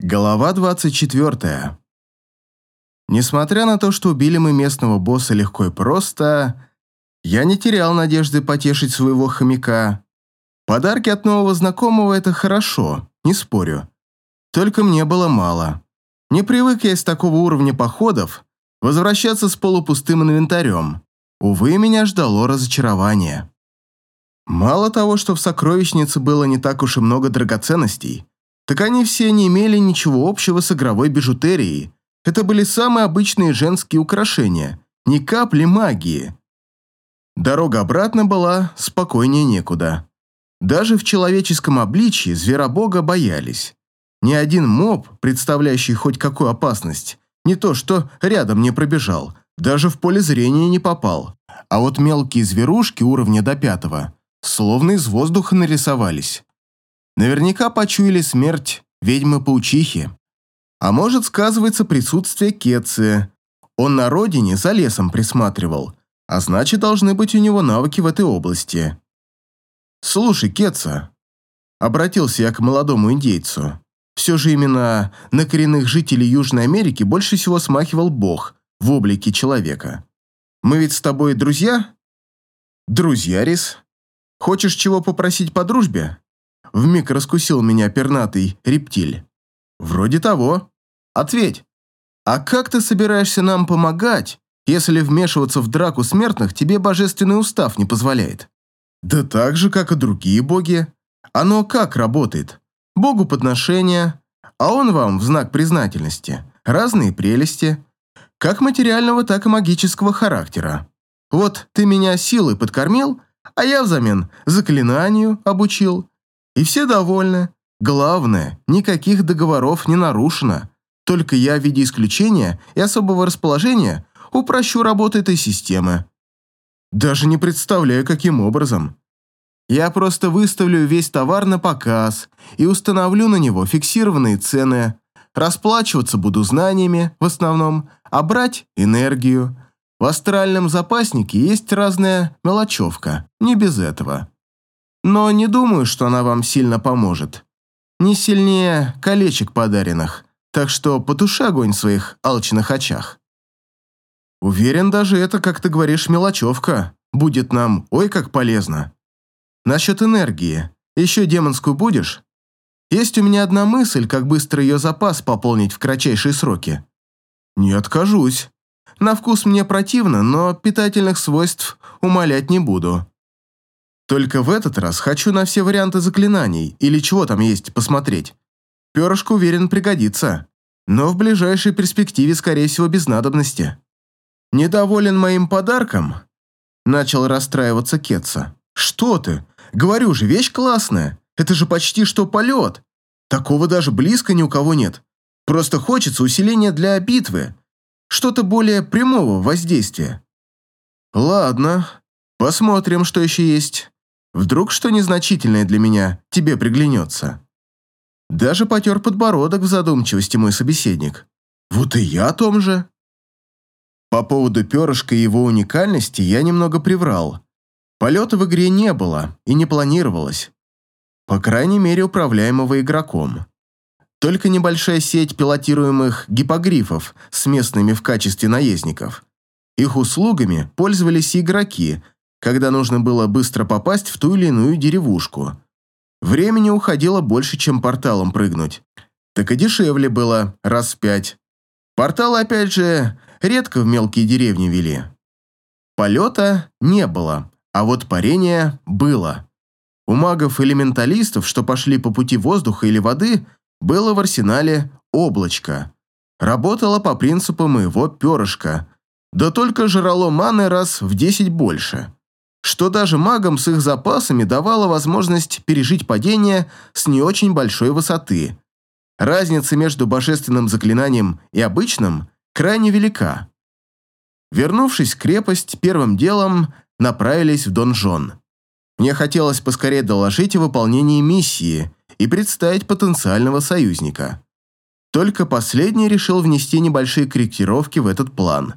Глава 24. Несмотря на то, что убили мы местного босса легко и просто, я не терял надежды потешить своего хомяка. Подарки от нового знакомого – это хорошо, не спорю. Только мне было мало. Не привык я из такого уровня походов возвращаться с полупустым инвентарем. Увы, меня ждало разочарование. Мало того, что в сокровищнице было не так уж и много драгоценностей – так они все не имели ничего общего с игровой бижутерией. Это были самые обычные женские украшения, ни капли магии. Дорога обратно была спокойнее некуда. Даже в человеческом обличье зверобога боялись. Ни один моб, представляющий хоть какую опасность, не то что рядом не пробежал, даже в поле зрения не попал. А вот мелкие зверушки уровня до пятого словно из воздуха нарисовались. Наверняка почуяли смерть ведьмы-паучихи. А может, сказывается присутствие Кетцы. Он на родине за лесом присматривал, а значит, должны быть у него навыки в этой области. «Слушай, Кетца», — обратился я к молодому индейцу, все же именно на коренных жителей Южной Америки больше всего смахивал бог в облике человека. «Мы ведь с тобой друзья?» «Друзья, Рис. Хочешь чего попросить по дружбе?» Вмиг раскусил меня пернатый рептиль. Вроде того. Ответь. А как ты собираешься нам помогать, если вмешиваться в драку смертных тебе божественный устав не позволяет? Да так же, как и другие боги. Оно как работает? Богу подношения, а он вам в знак признательности. Разные прелести, как материального, так и магического характера. Вот ты меня силой подкормил, а я взамен заклинанию обучил, и все довольны. Главное, никаких договоров не нарушено. Только я в виде исключения и особого расположения упрощу работу этой системы. Даже не представляю, каким образом. Я просто выставлю весь товар на показ и установлю на него фиксированные цены. Расплачиваться буду знаниями в основном, а брать – энергию. В астральном запаснике есть разная мелочевка, не без этого. Но не думаю, что она вам сильно поможет. Не сильнее колечек подаренных, так что потуши огонь в своих алчных очах. Уверен, даже это, как ты говоришь, мелочевка. Будет нам ой как полезно. Насчет энергии. Еще демонскую будешь? Есть у меня одна мысль, как быстро ее запас пополнить в кратчайшие сроки. Не откажусь. На вкус мне противно, но питательных свойств умолять не буду. Только в этот раз хочу на все варианты заклинаний или чего там есть посмотреть. Перышко, уверен, пригодится, но в ближайшей перспективе, скорее всего, без надобности. Недоволен моим подарком? Начал расстраиваться Кетса. Что ты? Говорю же, вещь классная. Это же почти что полет. Такого даже близко ни у кого нет. Просто хочется усиления для битвы. Что-то более прямого воздействия. Ладно, посмотрим, что еще есть. Вдруг что незначительное для меня тебе приглянется?» Даже потер подбородок в задумчивости мой собеседник. «Вот и я о том же». По поводу перышка и его уникальности я немного приврал. Полета в игре не было и не планировалось. По крайней мере, управляемого игроком. Только небольшая сеть пилотируемых гипогрифов с местными в качестве наездников. Их услугами пользовались игроки – когда нужно было быстро попасть в ту или иную деревушку. Времени уходило больше, чем порталом прыгнуть. Так и дешевле было, раз в пять. Порталы, опять же, редко в мелкие деревни вели. Полета не было, а вот парение было. У магов-элементалистов, что пошли по пути воздуха или воды, было в арсенале облачко. Работало по принципу моего перышка, да только жрало маны раз в десять больше что даже магам с их запасами давало возможность пережить падение с не очень большой высоты. Разница между божественным заклинанием и обычным крайне велика. Вернувшись в крепость, первым делом направились в донжон. Мне хотелось поскорее доложить о выполнении миссии и представить потенциального союзника. Только последний решил внести небольшие корректировки в этот план.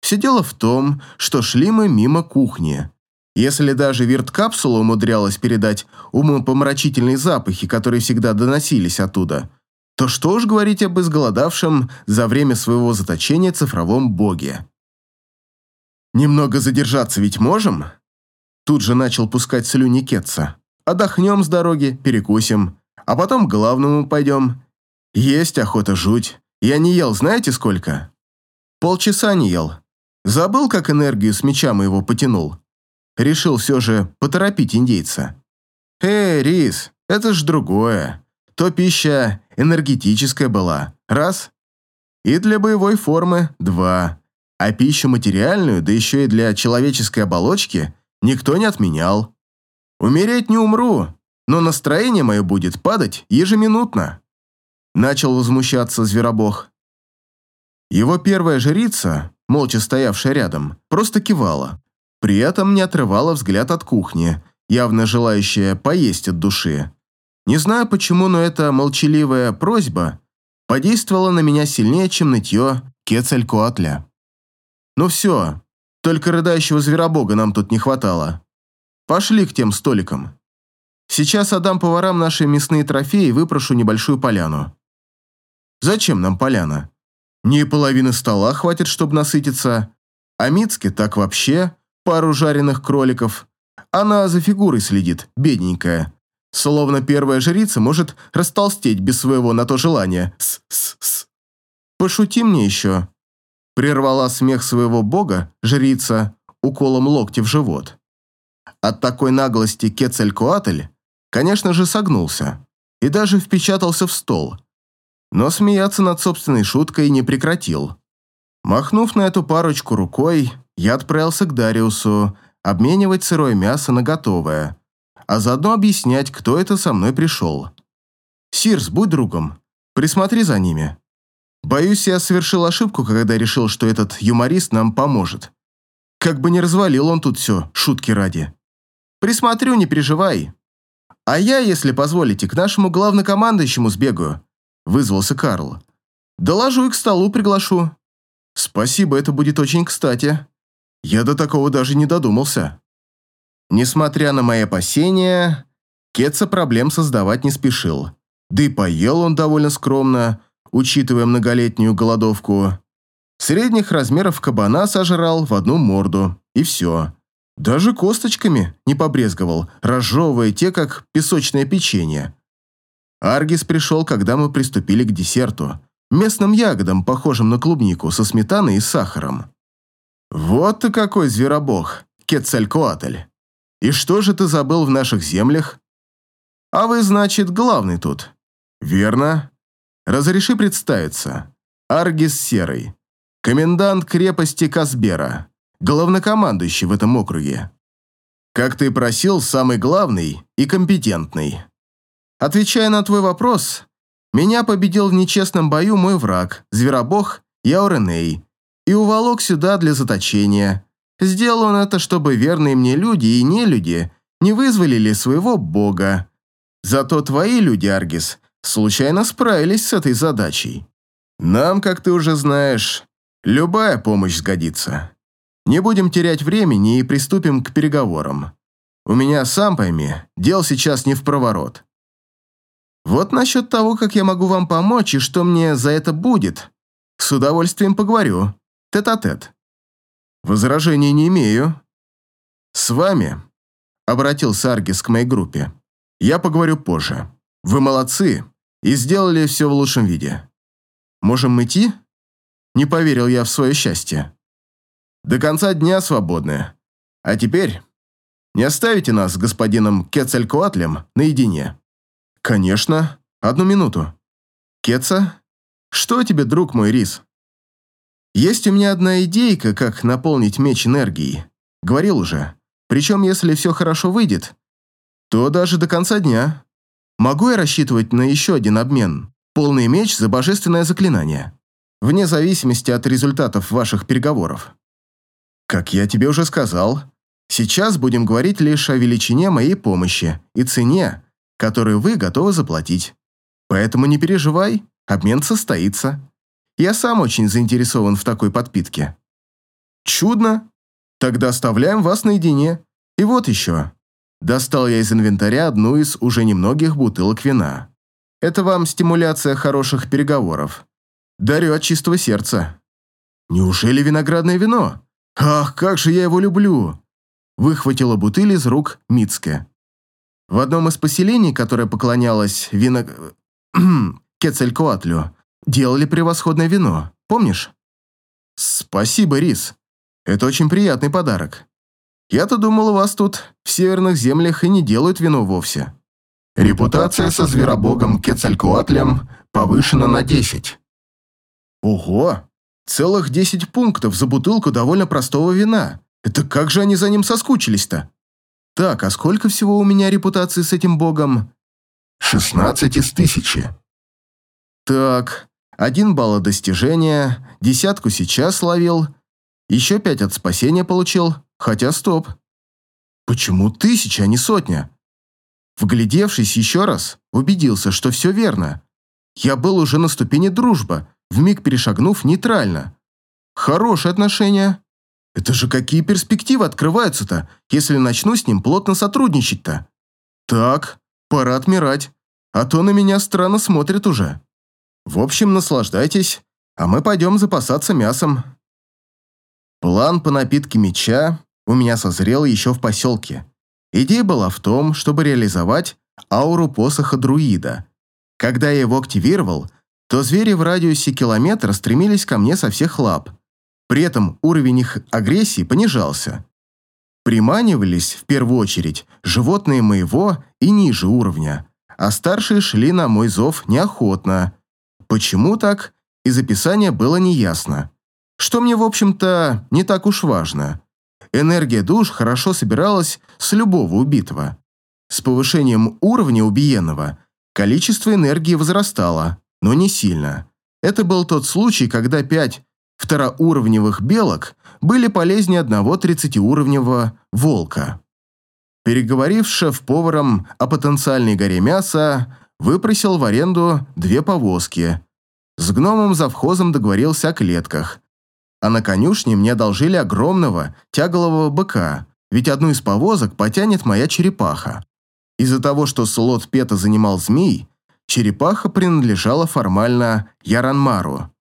Все дело в том, что шли мы мимо кухни. Если даже вирт-капсула умудрялась передать умопомрачительные запахи, которые всегда доносились оттуда, то что уж говорить об изголодавшем за время своего заточения цифровом боге. «Немного задержаться ведь можем?» Тут же начал пускать слюни Кетца. «Отдохнем с дороги, перекусим, а потом к главному пойдем. Есть охота жуть. Я не ел, знаете сколько?» «Полчаса не ел. Забыл, как энергию с меча моего потянул. Решил все же поторопить индейца. «Эй, Рис, это ж другое. То пища энергетическая была. Раз. И для боевой формы – два. А пищу материальную, да еще и для человеческой оболочки, никто не отменял. Умереть не умру, но настроение мое будет падать ежеминутно. Начал возмущаться зверобог. Его первая жрица, молча стоявшая рядом, просто кивала. При этом не отрывала взгляд от кухни, явно желающая поесть от души. Не знаю почему, но эта молчаливая просьба подействовала на меня сильнее, чем нытье Кецалькоатля. Ну все, только рыдающего зверобога нам тут не хватало. Пошли к тем столикам. Сейчас отдам поварам наши мясные трофеи и выпрошу небольшую поляну. Зачем нам поляна? Не половины стола хватит, чтобы насытиться, а Мицке так вообще пару жареных кроликов. Она за фигурой следит, бедненькая. Словно первая жрица может растолстеть без своего на то желания. С-с-с. Пошути мне еще. Прервала смех своего бога жрица уколом локти в живот. От такой наглости Кецалькоатль, конечно же, согнулся и даже впечатался в стол. Но смеяться над собственной шуткой не прекратил. Махнув на эту парочку рукой, я отправился к Дариусу обменивать сырое мясо на готовое, а заодно объяснять, кто это со мной пришел. «Сирс, будь другом, присмотри за ними. Боюсь, я совершил ошибку, когда решил, что этот юморист нам поможет. Как бы не развалил он тут все, шутки ради. Присмотрю, не переживай. А я, если позволите, к нашему главнокомандующему сбегаю», — вызвался Карл. «Доложу и к столу приглашу». «Спасибо, это будет очень кстати», я до такого даже не додумался. Несмотря на мои опасения, Кетца проблем создавать не спешил. Да и поел он довольно скромно, учитывая многолетнюю голодовку. Средних размеров кабана сожрал в одну морду, и все. Даже косточками не побрезговал, разжевывая те, как песочное печенье. Аргис пришел, когда мы приступили к десерту, местным ягодам, похожим на клубнику, со сметаной и сахаром. «Вот ты какой зверобог, Кецалькоатль! И что же ты забыл в наших землях? А вы, значит, главный тут. Верно. Разреши представиться. Аргис Серый, комендант крепости Казбера, главнокомандующий в этом округе. Как ты просил, самый главный и компетентный. Отвечая на твой вопрос, меня победил в нечестном бою мой враг, зверобог Яуреней, и уволок сюда для заточения. Сделал он это, чтобы верные мне люди и нелюди не вызволили своего бога. Зато твои люди, Аргис, случайно справились с этой задачей. Нам, как ты уже знаешь, любая помощь сгодится. Не будем терять времени и приступим к переговорам. У меня, сам пойми, дел сейчас не в проворот. Вот насчет того, как я могу вам помочь и что мне за это будет, с удовольствием поговорю. Тет-а-тет. -тет. Возражений не имею. С вами, обратился Аргис к моей группе, я поговорю позже. Вы молодцы и сделали все в лучшем виде. Можем идти? Не поверил я в свое счастье. До конца дня свободны. А теперь не оставите нас с господином Кецалькоатлем наедине? Конечно. Одну минуту. Кеца? Что тебе, друг мой, Рис? Есть у меня одна идейка, как наполнить меч энергией. Говорил уже. Причем, если все хорошо выйдет, то даже до конца дня. Могу я рассчитывать на еще один обмен? Полный меч за божественное заклинание. Вне зависимости от результатов ваших переговоров. Как я тебе уже сказал, сейчас будем говорить лишь о величине моей помощи и цене, которую вы готовы заплатить. Поэтому не переживай, обмен состоится. Я сам очень заинтересован в такой подпитке. Чудно. Тогда оставляем вас наедине. И вот еще. Достал я из инвентаря одну из уже немногих бутылок вина. Это вам стимуляция хороших переговоров. Дарю от чистого сердца. Неужели виноградное вино? Ах, как же я его люблю! Выхватила бутыль из рук Мицке. В одном из поселений, которое поклонялось вино... Кецалькоатлю, делали превосходное вино. Помнишь? Спасибо, Рис. Это очень приятный подарок. Я-то думал, у вас тут в северных землях и не делают вино вовсе. Репутация со зверобогом Кецалькоатлем повышена на 10. Ого! Целых 10 пунктов за бутылку довольно простого вина. Это как же они за ним соскучились-то? Так, а сколько всего у меня репутации с этим богом? 16 из тысячи. Так, один балл от достижения, десятку сейчас словил, еще пять от спасения получил, хотя стоп. Почему тысяча, а не сотня? Вглядевшись еще раз, убедился, что все верно. Я был уже на ступени дружба, вмиг перешагнув нейтрально. Хорошие отношения. Это же какие перспективы открываются-то, если начну с ним плотно сотрудничать-то? Так, пора отмирать, а то на меня странно смотрят уже. В общем, наслаждайтесь, а мы пойдем запасаться мясом. План по напитке меча у меня созрел еще в поселке. Идея была в том, чтобы реализовать ауру посоха друида. Когда я его активировал, то звери в радиусе километра стремились ко мне со всех лап. При этом уровень их агрессии понижался. Приманивались, в первую очередь, животные моего и ниже уровня, а старшие шли на мой зов неохотно. Почему так, из описания было неясно. Что мне, в общем-то, не так уж важно. Энергия душ хорошо собиралась с любого убитого. С повышением уровня убиенного количество энергии возрастало, но не сильно. Это был тот случай, когда пять второуровневых белок были полезнее одного тридцатиуровневого волка. Переговорив с шеф-поваром о потенциальной горе мяса, выпросил в аренду две повозки. С гномом завхозом договорился о клетках. А на конюшне мне одолжили огромного тяглового быка, ведь одну из повозок потянет моя черепаха. Из-за того, что слот Пета занимал змей, черепаха принадлежала формально Яранмару.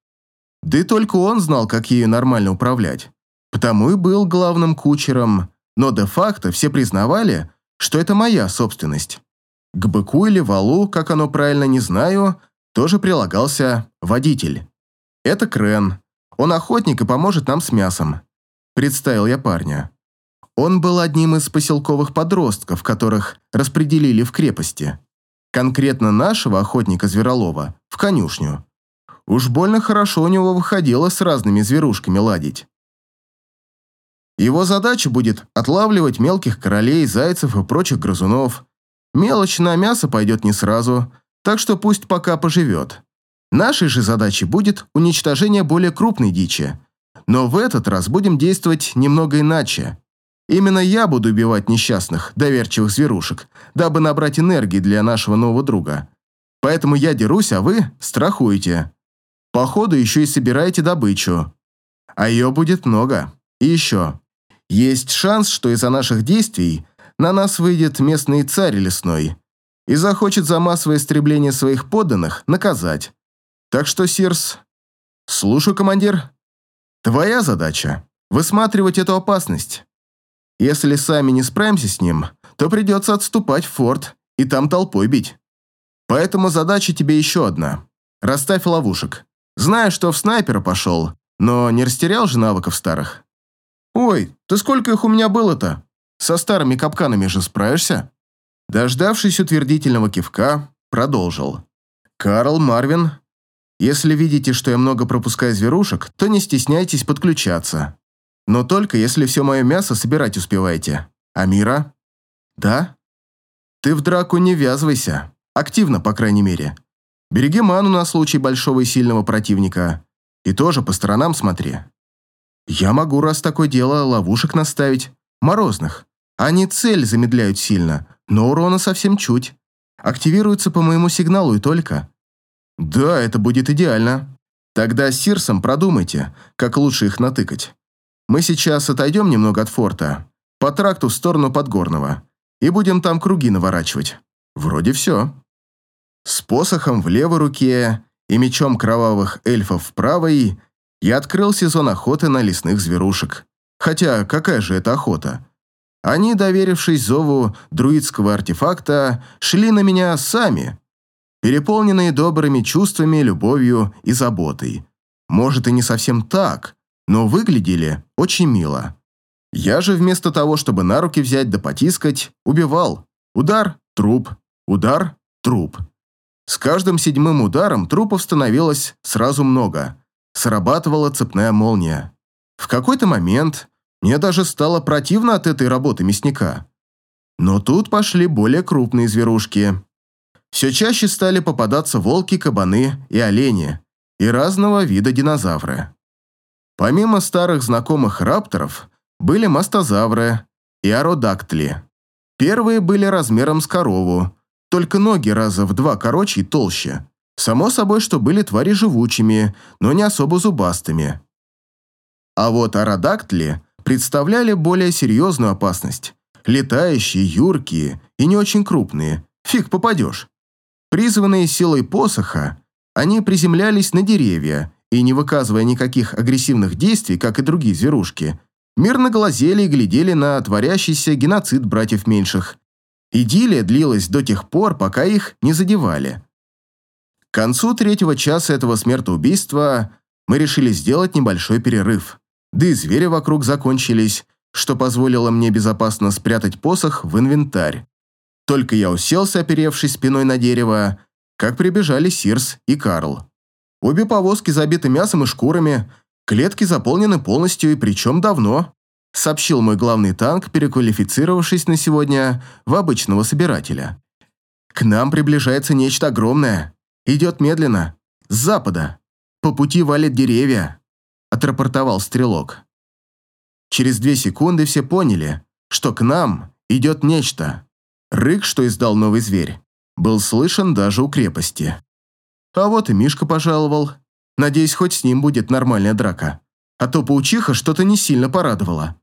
Да и только он знал, как ею нормально управлять. Потому и был главным кучером, но де-факто все признавали, что это моя собственность. К быку или валу, как оно правильно не знаю, тоже прилагался водитель. Это Крен. Он охотник и поможет нам с мясом. Представил я парня. Он был одним из поселковых подростков, которых распределили в крепости. Конкретно нашего охотника Зверолова в конюшню. Уж больно хорошо у него выходило с разными зверушками ладить. Его задача будет отлавливать мелких королей, зайцев и прочих грызунов. Мелочь на мясо пойдет не сразу, так что пусть пока поживет. Нашей же задачей будет уничтожение более крупной дичи. Но в этот раз будем действовать немного иначе. Именно я буду убивать несчастных, доверчивых зверушек, дабы набрать энергии для нашего нового друга. Поэтому я дерусь, а вы страхуете. Походу еще и собираете добычу. А ее будет много. И еще. Есть шанс, что из-за наших действий на нас выйдет местный царь лесной и захочет за массовое истребление своих подданных наказать. Так что, Сирс, слушай, командир, твоя задача – высматривать эту опасность. Если сами не справимся с ним, то придется отступать в форт и там толпой бить. Поэтому задача тебе еще одна. Расставь ловушек. Знаю, что в снайпера пошел, но не растерял же навыков старых. Ой, ты сколько их у меня было-то? Со старыми капканами же справишься? Дождавшись утвердительного кивка, продолжил. Карл, Марвин, если видите, что я много пропускаю зверушек, то не стесняйтесь подключаться. Но только если все мое мясо собирать успеваете. Амира? Да? Ты в драку не ввязывайся. Активно, по крайней мере. Береги ману на случай большого и сильного противника. И тоже по сторонам смотри. Я могу, раз такое дело, ловушек наставить. Морозных. Они цель замедляют сильно, но урона совсем чуть. Активируются по моему сигналу и только. Да, это будет идеально. Тогда с Сирсом продумайте, как лучше их натыкать. Мы сейчас отойдем немного от форта, по тракту в сторону Подгорного, и будем там круги наворачивать. Вроде все. С посохом в левой руке и мечом кровавых эльфов в правой я открыл сезон охоты на лесных зверушек. Хотя какая же это охота? Они, доверившись зову друидского артефакта, шли на меня сами, переполненные добрыми чувствами, любовью и заботой. Может, и не совсем так, но выглядели очень мило. Я же вместо того, чтобы на руки взять да потискать, убивал. Удар – труп, удар – труп. С каждым седьмым ударом трупов становилось сразу много. Срабатывала цепная молния. В какой-то момент мне даже стало противно от этой работы мясника. Но тут пошли более крупные зверушки. Все чаще стали попадаться волки, кабаны и олени, и разного вида динозавры. Помимо старых знакомых рапторов, были мастозавры и ародактли. Первые были размером с корову, только ноги раза в два короче и толще. Само собой, что были твари живучими, но не особо зубастыми. А вот ародактли представляли более серьезную опасность. Летающие, юркие и не очень крупные. Фиг попадешь. Призванные силой посоха, они приземлялись на деревья и, не выказывая никаких агрессивных действий, как и другие зверушки, мирно глазели и глядели на творящийся геноцид братьев меньших. Идиллия длилась до тех пор, пока их не задевали. К концу третьего часа этого смертоубийства мы решили сделать небольшой перерыв. Да и звери вокруг закончились, что позволило мне безопасно спрятать посох в инвентарь. Только я уселся, оперевшись спиной на дерево, как прибежали Сирс и Карл. Обе повозки забиты мясом и шкурами, клетки заполнены полностью и причем давно, сообщил мой главный танк, переквалифицировавшись на сегодня в обычного собирателя. К нам приближается нечто огромное. Идет медленно, с запада. По пути валят деревья, отрапортовал стрелок. Через две секунды все поняли, что к нам идет нечто. Рык, что издал новый зверь, был слышен даже у крепости. А вот и Мишка пожаловал. Надеюсь, хоть с ним будет нормальная драка. А то паучиха что-то не сильно порадовала.